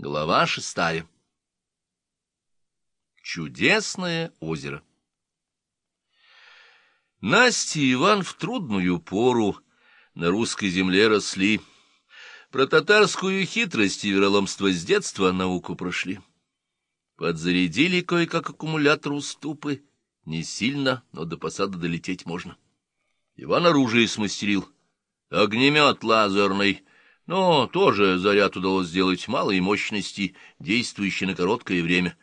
Глава шестая. Чудесное озеро. Настя и Иван в трудную пору на русской земле росли. Про татарскую хитрость и вероломство с детства науку прошли. Подзарядили кое-как аккумулятор уступы. Не сильно, но до посада долететь можно. Иван оружие смастерил. Огнемет лазерный — но тоже заряд удалось сделать малой мощности, действующей на короткое время.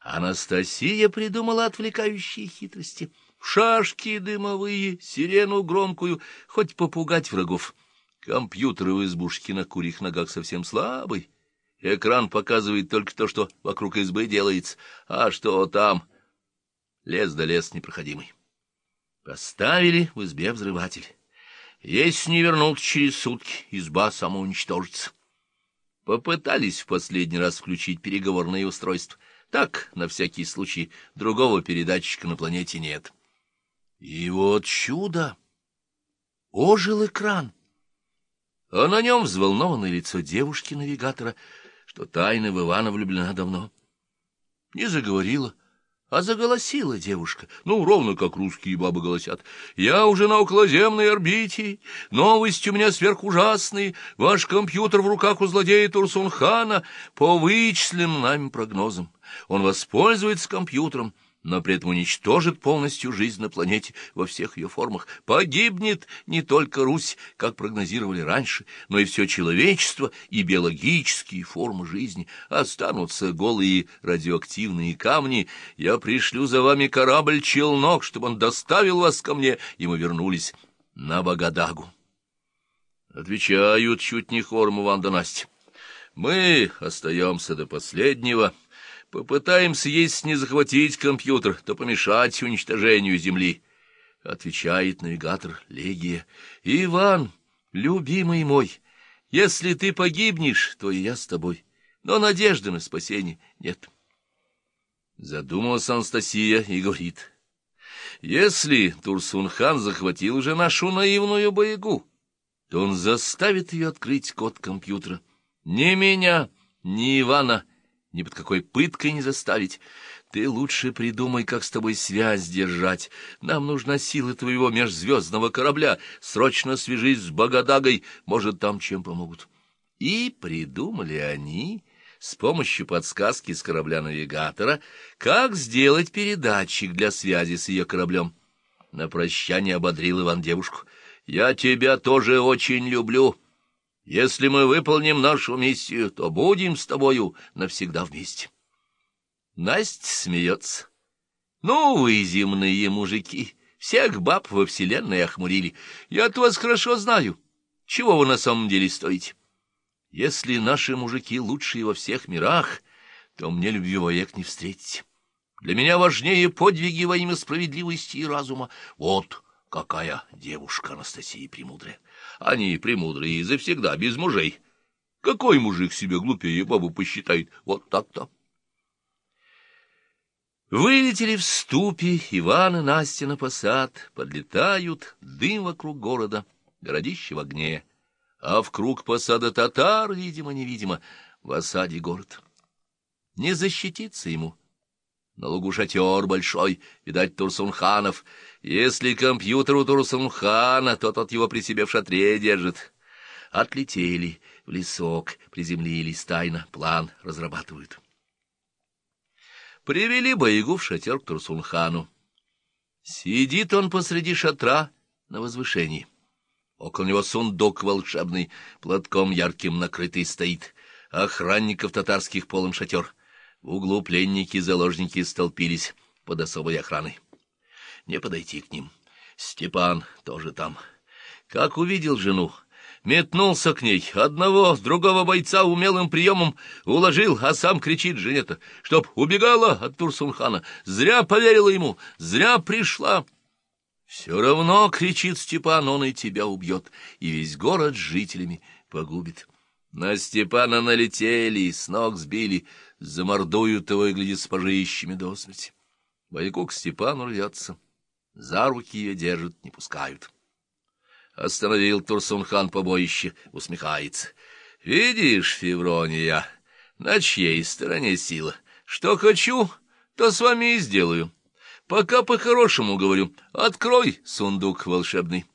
Анастасия придумала отвлекающие хитрости. Шашки дымовые, сирену громкую, хоть попугать врагов. Компьютер в избушке на курьих ногах совсем слабый. Экран показывает только то, что вокруг избы делается, а что там... Лес да лес непроходимый. Поставили в избе взрыватель. Если не вернут через сутки, изба самоуничтожится. Попытались в последний раз включить переговорное устройство. Так, на всякий случай, другого передатчика на планете нет. И вот чудо! Ожил экран. А на нем взволнованное лицо девушки-навигатора, что тайно в Ивана влюблена давно. Не заговорила, а заголосила девушка, ну, ровно как русские бабы голосят. «Я уже на околоземной орбите, новости у меня сверхужасные, ваш компьютер в руках у злодея Турсунхана, по вычисленным нами прогнозам. Он воспользуется компьютером» но при этом уничтожит полностью жизнь на планете во всех ее формах. Погибнет не только Русь, как прогнозировали раньше, но и все человечество и биологические формы жизни. Останутся голые радиоактивные камни. Я пришлю за вами корабль-челнок, чтобы он доставил вас ко мне, и мы вернулись на Багадагу. Отвечают чуть не хором Иван да Настя. Мы остаемся до последнего — Попытаемся, если не захватить компьютер, то помешать уничтожению Земли. Отвечает навигатор Легия. Иван, любимый мой, если ты погибнешь, то и я с тобой. Но надежды на спасение нет. Задумалась Анастасия и говорит. Если Турсунхан захватил уже нашу наивную боягу, то он заставит ее открыть код компьютера. Ни меня, ни Ивана — ни под какой пыткой не заставить. Ты лучше придумай, как с тобой связь держать. Нам нужна сила твоего межзвездного корабля. Срочно свяжись с Багадагой, может, там чем помогут. И придумали они с помощью подсказки с корабля-навигатора, как сделать передатчик для связи с ее кораблем. На прощание ободрил Иван девушку. «Я тебя тоже очень люблю». Если мы выполним нашу миссию, то будем с тобою навсегда вместе. Настя смеется. Ну, вы, земные мужики, всех баб во вселенной охмурили. Я-то вас хорошо знаю. Чего вы на самом деле стоите? Если наши мужики лучшие во всех мирах, то мне любви век не встретите. Для меня важнее подвиги во имя справедливости и разума. Вот какая девушка Анастасия Премудрая. Они премудрые и завсегда, без мужей. Какой мужик себе глупее бабу посчитает? Вот так-то. Вылетели в ступе Иван и Настя на посад, подлетают, дым вокруг города, городище в огне, а в круг посада татар, видимо-невидимо, в осаде город. Не защититься ему. На лугу шатер большой, видать, Турсунханов — если компьютер у Турсунхана, то тот его при себе в шатре держит. Отлетели в лесок, приземлились тайно, план разрабатывают. Привели Боягу в шатер к Турсунхану. Сидит он посреди шатра на возвышении. Около него сундук волшебный, платком ярким накрытый стоит. Охранников татарских полон шатер. В углу пленники-заложники столпились под особой охраной не подойти к ним. Степан тоже там. Как увидел жену, метнулся к ней, одного, другого бойца умелым приемом уложил, а сам кричит жене-то, чтоб убегала от Турсунхана. Зря поверила ему, зря пришла. Все равно, кричит Степан, он и тебя убьет, и весь город с жителями погубит. На Степана налетели, с ног сбили, замордуют его и, глядит, с пожищами до смерти. Бойку к Степану рвется. За руки ее держат, не пускают. Остановил Турсунхан побоище, усмехается. — Видишь, Феврония, На чьей стороне сила? Что хочу, то с вами и сделаю. Пока по-хорошему говорю, открой сундук волшебный.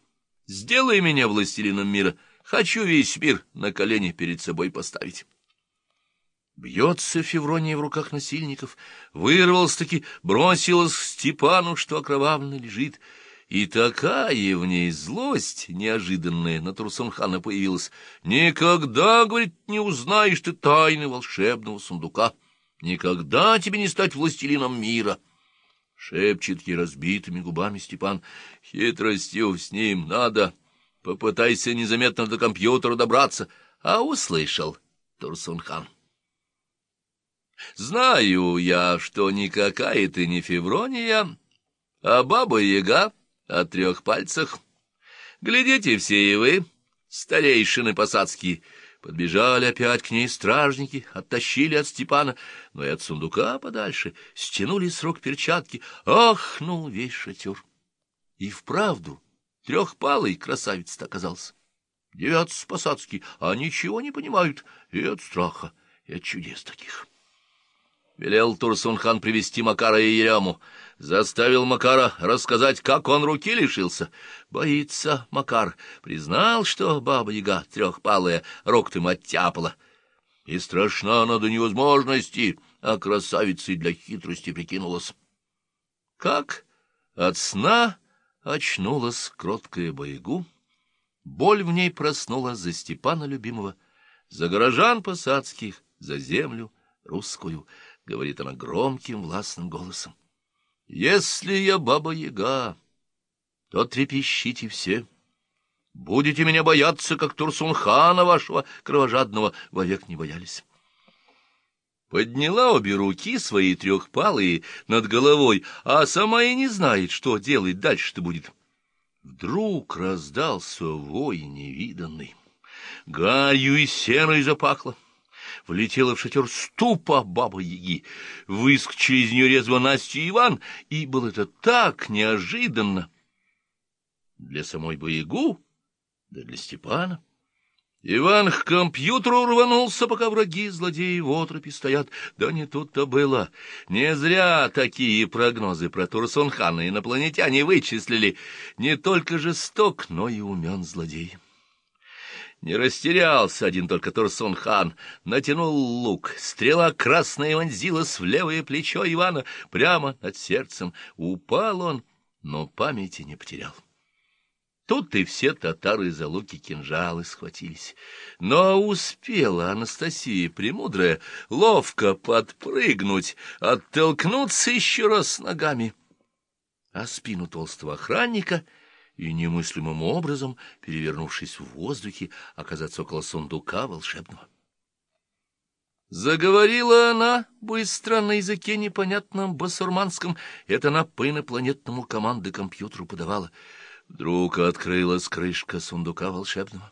Сделай меня властелином мира. Хочу весь мир на колени перед собой поставить. Бьется Феврония в руках насильников, вырвалась-таки, бросилась к Степану, что окровавленно лежит, и такая в ней злость неожиданная на Турсунхана появилась. «Никогда, — говорит, — не узнаешь ты тайны волшебного сундука, никогда тебе не стать властелином мира». Шепчет ей разбитыми губами Степан, «Хитростью с ним надо, попытайся незаметно до компьютера добраться». А услышал Турсунхан. Знаю я, что никакая ты не Феврония, а баба-яга о трех пальцах. Глядите все и вы, старейшины посадские, подбежали опять к ней стражники, оттащили от Степана, но и от сундука подальше, стянули с рук перчатки. Ах, ну, весь шатер! И вправду трехпалый красавец-то оказался. Девятся посадские, а ничего не понимают и от страха, и от чудес таких. Велел Турсунхан привести Макара и Ерему. Заставил Макара рассказать, как он руки лишился. Боится Макар. Признал, что баба-яга трехпалая им оттяпала. И страшна она до невозможности, а красавицей для хитрости прикинулась. Как от сна очнулась кроткая боягу, боль в ней проснулась за Степана любимого, за горожан посадских, за землю русскую —— говорит она громким властным голосом. — Если я баба-яга, то трепещите все. Будете меня бояться, как Турсунхана вашего кровожадного вовек не боялись. Подняла обе руки свои трехпалые над головой, а сама и не знает, что делать дальше-то будет. Вдруг раздался вой невиданный. Гарью и серой запахло влетела в шатер ступа бабы-яги. Выскочили из нее резво Настя и Иван, и было это так неожиданно. Для самой боягу, да для Степана. Иван к компьютеру рванулся, пока враги злодеи в отропе стоят. Да не тут-то было. Не зря такие прогнозы про Турсунхана инопланетяне вычислили. Не только жесток, но и умен злодей. Не растерялся один только Турсун-хан, натянул лук, стрела красная вонзилась в левое плечо Ивана, прямо над сердцем. Упал он, но памяти не потерял. Тут и все татары за луки кинжалы схватились. Но успела Анастасия Премудрая ловко подпрыгнуть, оттолкнуться еще раз ногами. А спину толстого охранника — и немыслимым образом, перевернувшись в воздухе, оказаться около сундука волшебного. Заговорила она быстро на языке непонятном басурманском. Это она по инопланетному команды компьютеру подавала. Вдруг открылась крышка сундука волшебного.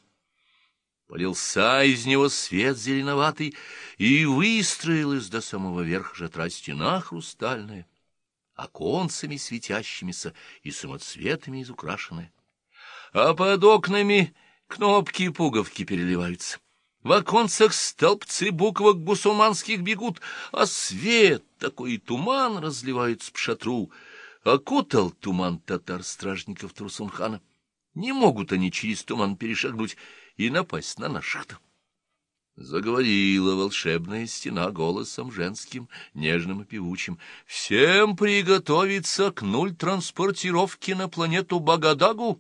Полился из него свет зеленоватый, и выстроилась до самого верха жатра стена хрустальная оконцами светящимися и самоцветами изукрашенные. А под окнами кнопки и пуговки переливаются. В оконцах столбцы буквок бусуманских бегут, а свет такой туман разливается по шатру. Окутал туман татар-стражников Турсунхана. Не могут они через туман перешагнуть и напасть на наших-то. Заговорила волшебная стена голосом женским, нежным и певучим. «Всем приготовиться к нуль транспортировки на планету Багадагу!»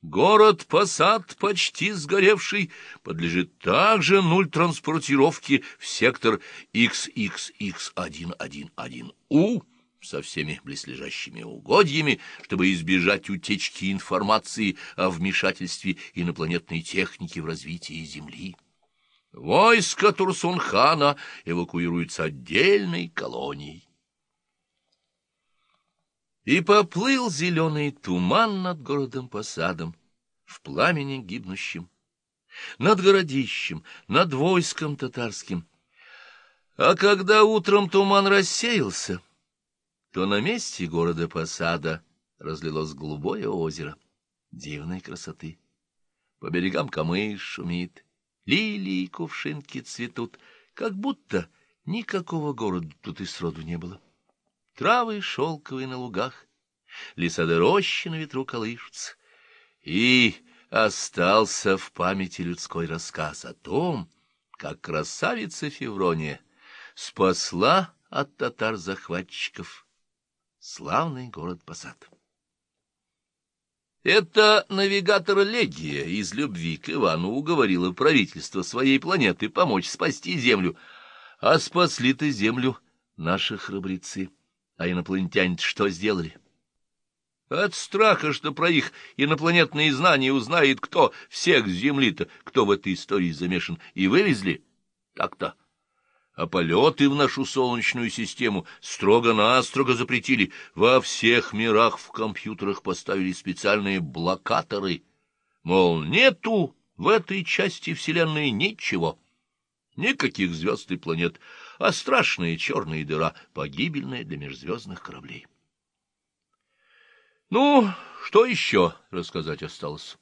Город Посад, почти сгоревший, подлежит также нуль транспортировки в сектор XXX111У со всеми близлежащими угодьями, чтобы избежать утечки информации о вмешательстве инопланетной техники в развитии Земли. Войско Турсунхана эвакуируется отдельной колонией. И поплыл зеленый туман над городом-посадом, в пламени гибнущим, над городищем, над войском татарским. А когда утром туман рассеялся, то на месте города-посада разлилось голубое озеро дивной красоты. По берегам камыш шумит, Лилии кувшинки цветут, как будто никакого города тут и сроду не было. Травы шелковые на лугах, леса да рощи на ветру колышутся. И остался в памяти людской рассказ о том, как красавица Феврония спасла от татар-захватчиков славный город Посад. Это навигатор Легия из любви к Ивану уговорила правительство своей планеты помочь спасти Землю, а спасли-то Землю наши храбрецы, а инопланетяне что сделали? От страха, что про их инопланетные знания узнает кто, всех с Земли-то, кто в этой истории замешан, и вывезли так-то а полеты в нашу солнечную систему строго-настрого запретили. Во всех мирах в компьютерах поставили специальные блокаторы. Мол, нету в этой части Вселенной ничего. Никаких звезд и планет, а страшная черная дыра, погибельная для межзвездных кораблей. Ну, что еще рассказать осталось?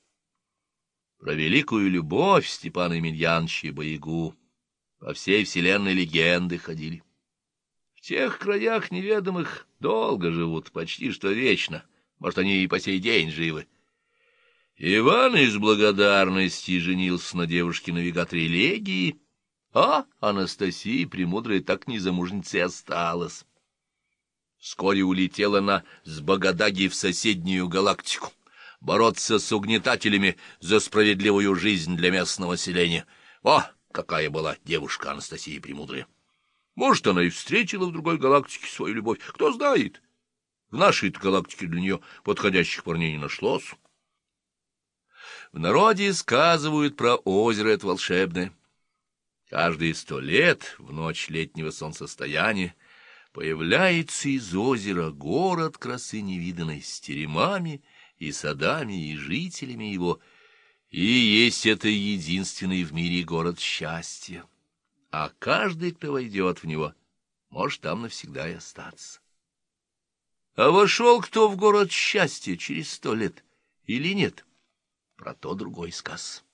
Про великую любовь Степана Емельяновича Боягу по всей вселенной легенды ходили. В тех краях неведомых долго живут, почти что вечно. Может, они и по сей день живы. Иван из благодарности женился на девушке-навигаторе Легии, а Анастасия Премудрая так незамужницей осталась. Вскоре улетела она с Богадаги в соседнюю галактику бороться с угнетателями за справедливую жизнь для местного населения. О, какая была девушка Анастасия Премудрая. Может, она и встретила в другой галактике свою любовь, кто знает. В нашей галактике для нее подходящих парней не нашлось. В народе сказывают про озеро это волшебное. Каждые сто лет, в ночь летнего солнцестояния, появляется из озера город красы невиданной с теремами и садами и жителями его — и есть это единственный в мире город счастья. А каждый, кто войдет в него, может там навсегда и остаться. А вошел кто в город счастья через сто лет или нет, про то другой сказ.